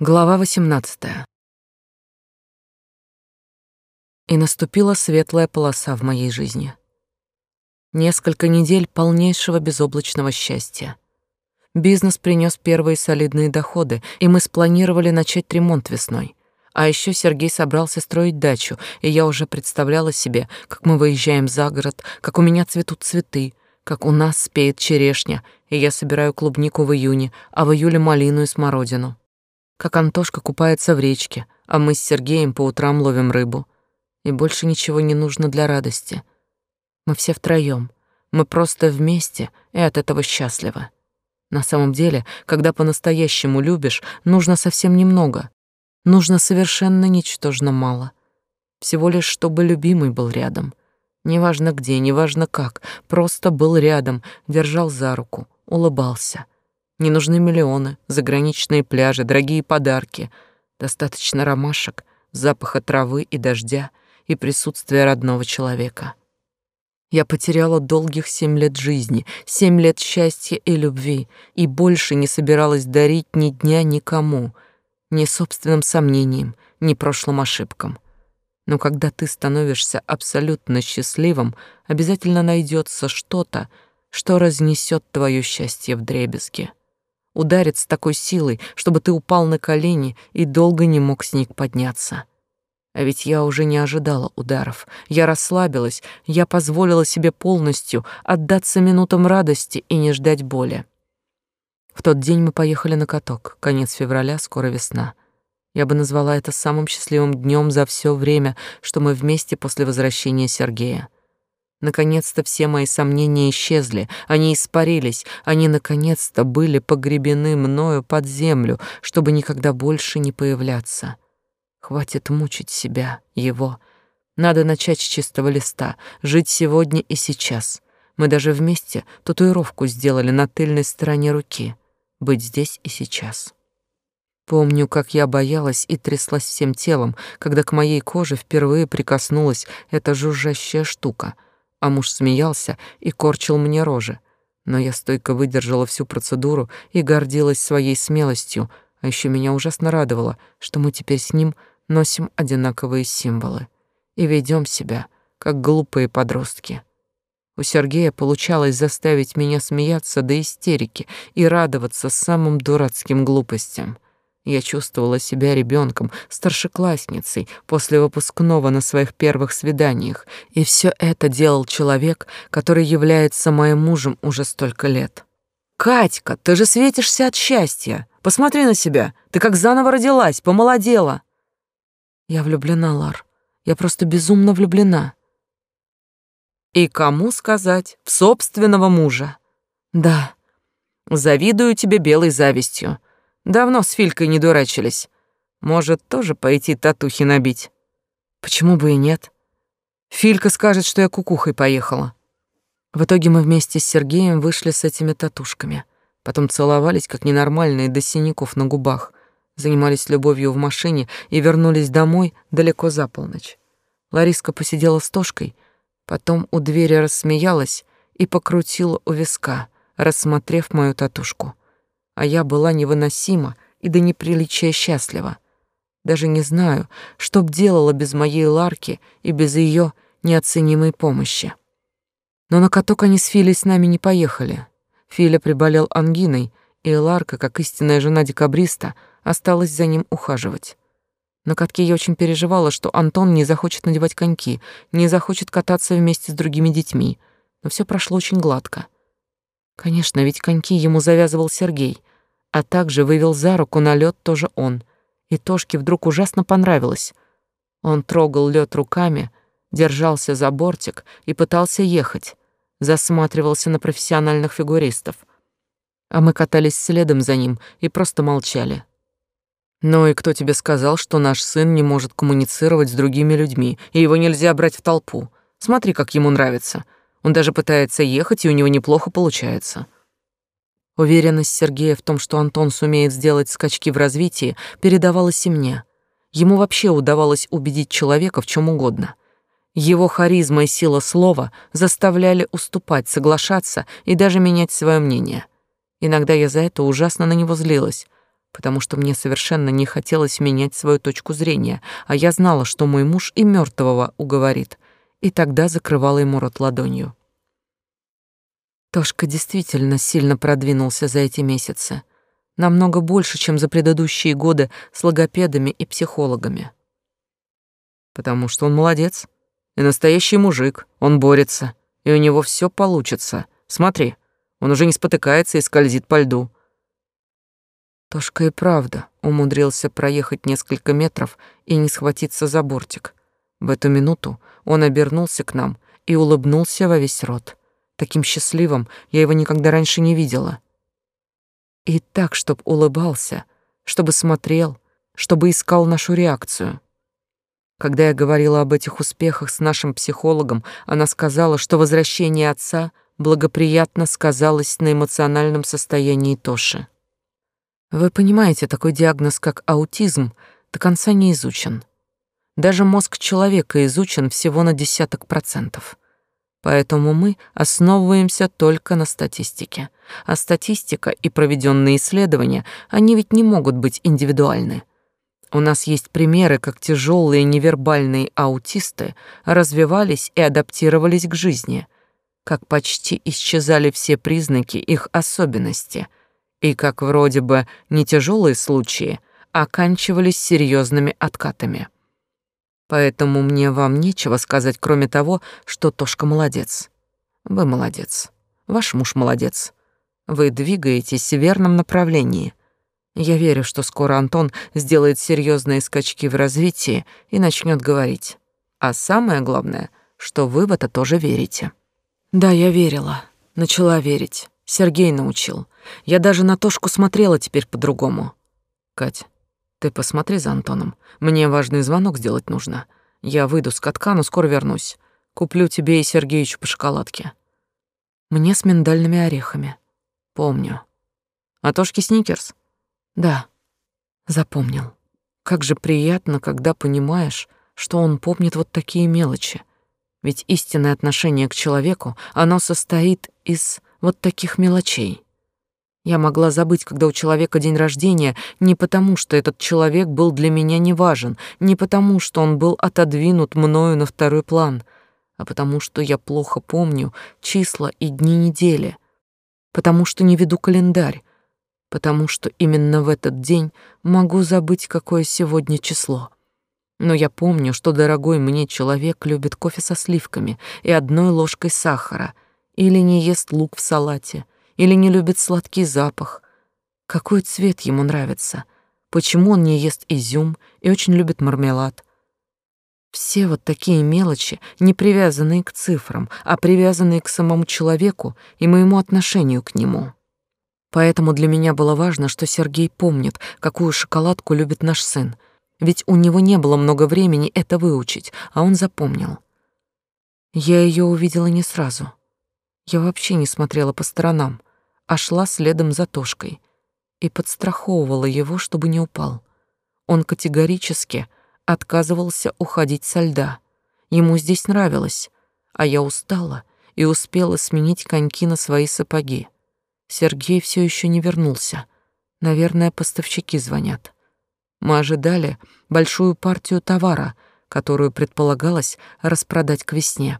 Глава 18. И наступила светлая полоса в моей жизни. Несколько недель полнейшего безоблачного счастья. Бизнес принес первые солидные доходы, и мы спланировали начать ремонт весной. А еще Сергей собрался строить дачу, и я уже представляла себе, как мы выезжаем за город, как у меня цветут цветы, как у нас спеет черешня, и я собираю клубнику в июне, а в июле малину и смородину как Антошка купается в речке, а мы с Сергеем по утрам ловим рыбу. И больше ничего не нужно для радости. Мы все втроем, мы просто вместе и от этого счастливы. На самом деле, когда по-настоящему любишь, нужно совсем немного. Нужно совершенно ничтожно мало. Всего лишь, чтобы любимый был рядом. Неважно где, неважно как, просто был рядом, держал за руку, улыбался — не нужны миллионы, заграничные пляжи, дорогие подарки. Достаточно ромашек, запаха травы и дождя и присутствия родного человека. Я потеряла долгих семь лет жизни, семь лет счастья и любви, и больше не собиралась дарить ни дня никому, ни собственным сомнениям, ни прошлым ошибкам. Но когда ты становишься абсолютно счастливым, обязательно найдется что-то, что разнесет твое счастье в дребезги ударит с такой силой, чтобы ты упал на колени и долго не мог с них подняться. А ведь я уже не ожидала ударов. Я расслабилась, я позволила себе полностью отдаться минутам радости и не ждать боли. В тот день мы поехали на каток. Конец февраля, скоро весна. Я бы назвала это самым счастливым днем за все время, что мы вместе после возвращения Сергея. Наконец-то все мои сомнения исчезли, они испарились, они наконец-то были погребены мною под землю, чтобы никогда больше не появляться. Хватит мучить себя, его. Надо начать с чистого листа, жить сегодня и сейчас. Мы даже вместе татуировку сделали на тыльной стороне руки. Быть здесь и сейчас. Помню, как я боялась и тряслась всем телом, когда к моей коже впервые прикоснулась эта жужжащая штука — а муж смеялся и корчил мне рожи. Но я стойко выдержала всю процедуру и гордилась своей смелостью, а еще меня ужасно радовало, что мы теперь с ним носим одинаковые символы и ведем себя, как глупые подростки. У Сергея получалось заставить меня смеяться до истерики и радоваться самым дурацким глупостям — я чувствовала себя ребенком, старшеклассницей после выпускного на своих первых свиданиях, и все это делал человек, который является моим мужем уже столько лет. «Катька, ты же светишься от счастья! Посмотри на себя! Ты как заново родилась, помолодела!» «Я влюблена, Лар. Я просто безумно влюблена». «И кому сказать? В собственного мужа?» «Да». «Завидую тебе белой завистью. Давно с Филькой не дурачились. Может, тоже пойти татухи набить? Почему бы и нет? Филька скажет, что я кукухой поехала. В итоге мы вместе с Сергеем вышли с этими татушками. Потом целовались, как ненормальные, до синяков на губах. Занимались любовью в машине и вернулись домой далеко за полночь. Лариска посидела с Тошкой, потом у двери рассмеялась и покрутила у виска, рассмотрев мою татушку а я была невыносима и до неприличия счастлива. Даже не знаю, что б делала без моей Ларки и без ее неоценимой помощи. Но на каток они с Филей с нами не поехали. Филя приболел ангиной, и Ларка, как истинная жена декабриста, осталась за ним ухаживать. На катке я очень переживала, что Антон не захочет надевать коньки, не захочет кататься вместе с другими детьми, но все прошло очень гладко. Конечно, ведь коньки ему завязывал Сергей, а также вывел за руку на лед тоже он. И Тошке вдруг ужасно понравилось. Он трогал лед руками, держался за бортик и пытался ехать, засматривался на профессиональных фигуристов. А мы катались следом за ним и просто молчали. «Ну и кто тебе сказал, что наш сын не может коммуницировать с другими людьми, и его нельзя брать в толпу? Смотри, как ему нравится. Он даже пытается ехать, и у него неплохо получается». Уверенность Сергея в том, что Антон сумеет сделать скачки в развитии, передавалась и мне. Ему вообще удавалось убедить человека в чем угодно. Его харизма и сила слова заставляли уступать, соглашаться и даже менять свое мнение. Иногда я за это ужасно на него злилась, потому что мне совершенно не хотелось менять свою точку зрения, а я знала, что мой муж и мертвого уговорит, и тогда закрывала ему рот ладонью. Тошка действительно сильно продвинулся за эти месяцы. Намного больше, чем за предыдущие годы с логопедами и психологами. Потому что он молодец. И настоящий мужик. Он борется. И у него все получится. Смотри, он уже не спотыкается и скользит по льду. Тошка и правда умудрился проехать несколько метров и не схватиться за бортик. В эту минуту он обернулся к нам и улыбнулся во весь рот. Таким счастливым я его никогда раньше не видела. И так, чтоб улыбался, чтобы смотрел, чтобы искал нашу реакцию. Когда я говорила об этих успехах с нашим психологом, она сказала, что возвращение отца благоприятно сказалось на эмоциональном состоянии Тоши. Вы понимаете, такой диагноз, как аутизм, до конца не изучен. Даже мозг человека изучен всего на десяток процентов. Поэтому мы основываемся только на статистике. А статистика и проведенные исследования, они ведь не могут быть индивидуальны. У нас есть примеры, как тяжелые невербальные аутисты развивались и адаптировались к жизни, как почти исчезали все признаки их особенности, и как вроде бы не тяжелые случаи оканчивались серьезными откатами. Поэтому мне вам нечего сказать, кроме того, что Тошка молодец. Вы молодец. Ваш муж молодец. Вы двигаетесь в верном направлении. Я верю, что скоро Антон сделает серьезные скачки в развитии и начнет говорить. А самое главное, что вы в это тоже верите. Да, я верила. Начала верить. Сергей научил. Я даже на Тошку смотрела теперь по-другому. Кать, ты посмотри за Антоном. Мне важный звонок сделать нужно. Я выйду с катка, но скоро вернусь. Куплю тебе и Сергеичу по шоколадке. Мне с миндальными орехами. Помню. А Тошки сникерс? Да. Запомнил. Как же приятно, когда понимаешь, что он помнит вот такие мелочи. Ведь истинное отношение к человеку, оно состоит из вот таких мелочей. Я могла забыть, когда у человека день рождения, не потому, что этот человек был для меня неважен, не потому, что он был отодвинут мною на второй план, а потому что я плохо помню числа и дни недели, потому что не веду календарь, потому что именно в этот день могу забыть, какое сегодня число. Но я помню, что дорогой мне человек любит кофе со сливками и одной ложкой сахара или не ест лук в салате — или не любит сладкий запах? Какой цвет ему нравится? Почему он не ест изюм и очень любит мармелад? Все вот такие мелочи, не привязанные к цифрам, а привязанные к самому человеку и моему отношению к нему. Поэтому для меня было важно, что Сергей помнит, какую шоколадку любит наш сын, ведь у него не было много времени это выучить, а он запомнил. Я ее увидела не сразу. Я вообще не смотрела по сторонам а шла следом за Тошкой и подстраховывала его, чтобы не упал. Он категорически отказывался уходить со льда. Ему здесь нравилось, а я устала и успела сменить коньки на свои сапоги. Сергей все еще не вернулся. Наверное, поставщики звонят. Мы ожидали большую партию товара, которую предполагалось распродать к весне.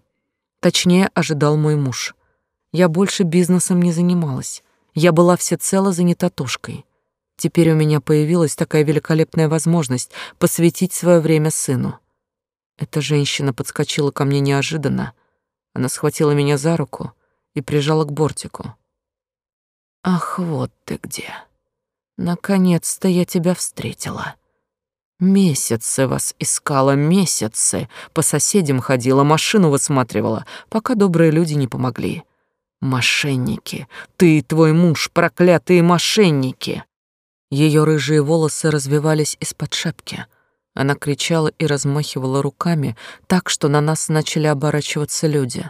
Точнее, ожидал мой муж. Я больше бизнесом не занималась. Я была всецело занята Тошкой. Теперь у меня появилась такая великолепная возможность посвятить свое время сыну. Эта женщина подскочила ко мне неожиданно. Она схватила меня за руку и прижала к бортику. «Ах, вот ты где! Наконец-то я тебя встретила!» Месяцы вас искала, месяцы. По соседям ходила, машину высматривала, пока добрые люди не помогли. Мошенники! Ты и твой муж, проклятые мошенники!» Ее рыжие волосы развивались из-под шапки. Она кричала и размахивала руками так, что на нас начали оборачиваться люди.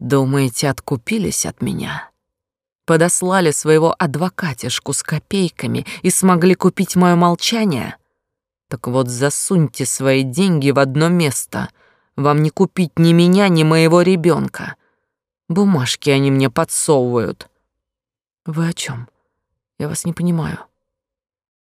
«Думаете, откупились от меня?» Подослали своего адвокатишку с копейками и смогли купить мое молчание? Так вот засуньте свои деньги в одно место. Вам не купить ни меня, ни моего ребенка. Бумажки они мне подсовывают. Вы о чем? Я вас не понимаю.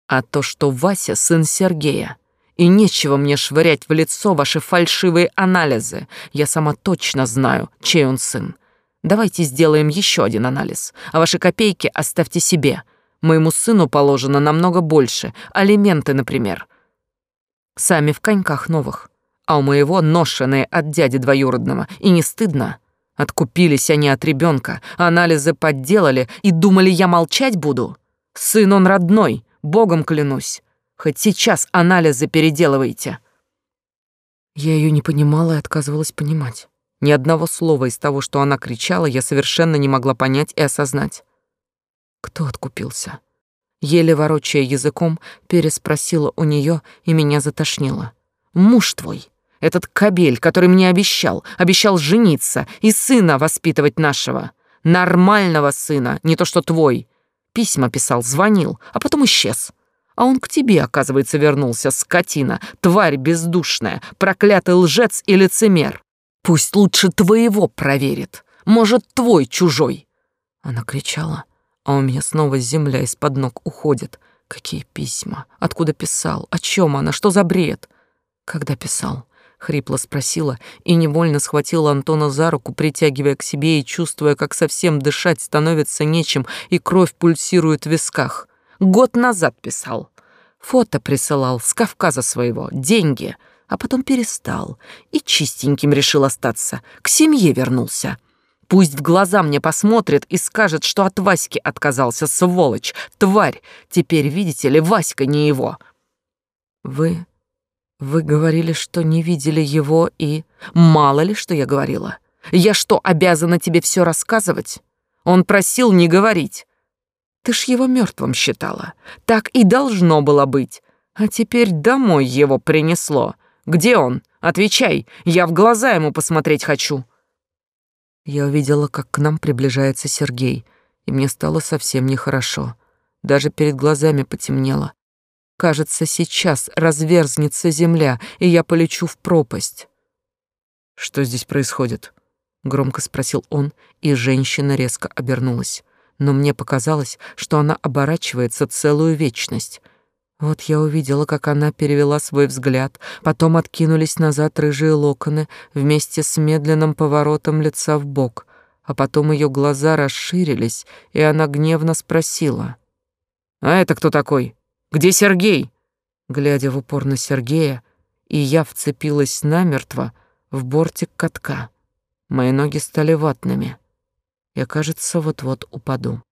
а то, что Вася сын Сергея. И нечего мне швырять в лицо ваши фальшивые анализы. Я сама точно знаю, чей он сын. Давайте сделаем еще один анализ, а ваши копейки оставьте себе. Моему сыну положено намного больше, алименты, например. Сами в коньках новых, а у моего ношеные от дяди двоюродного, и не стыдно. Откупились они от ребенка, анализы подделали и думали, я молчать буду. Сын он родной, богом клянусь. Хоть сейчас анализы переделывайте. Я ее не понимала и отказывалась понимать. Ни одного слова из того, что она кричала, я совершенно не могла понять и осознать. Кто откупился? Еле ворочая языком, переспросила у нее и меня затошнило. Муж твой, этот кобель, который мне обещал, обещал жениться и сына воспитывать нашего. Нормального сына, не то что твой. Письма писал, звонил, а потом исчез. А он к тебе, оказывается, вернулся, скотина, тварь бездушная, проклятый лжец и лицемер. Пусть лучше твоего проверит. Может, твой чужой. Она кричала, а у меня снова земля из-под ног уходит. Какие письма? Откуда писал? О чем она? Что за бред? Когда писал? Хрипло спросила и невольно схватила Антона за руку, притягивая к себе и чувствуя, как совсем дышать становится нечем, и кровь пульсирует в висках. Год назад писал. Фото присылал с Кавказа своего, деньги, а потом перестал и чистеньким решил остаться, к семье вернулся. Пусть в глаза мне посмотрит и скажет, что от Васьки отказался, сволочь, тварь. Теперь, видите ли, Васька не его. Вы... вы говорили, что не видели его и... Мало ли, что я говорила. Я что, обязана тебе все рассказывать? Он просил не говорить. Ты ж его мертвым считала. Так и должно было быть. А теперь домой его принесло. Где он? Отвечай, я в глаза ему посмотреть хочу. Я увидела, как к нам приближается Сергей, и мне стало совсем нехорошо. Даже перед глазами потемнело. Кажется, сейчас разверзнется земля, и я полечу в пропасть. Что здесь происходит? громко спросил он, и женщина резко обернулась но мне показалось, что она оборачивается целую вечность. Вот я увидела, как она перевела свой взгляд, потом откинулись назад рыжие локоны вместе с медленным поворотом лица в бок, а потом ее глаза расширились, и она гневно спросила. «А это кто такой? Где Сергей?» Глядя в упор на Сергея, и я вцепилась намертво в бортик катка. Мои ноги стали ватными. Я, кажется, вот-вот упаду.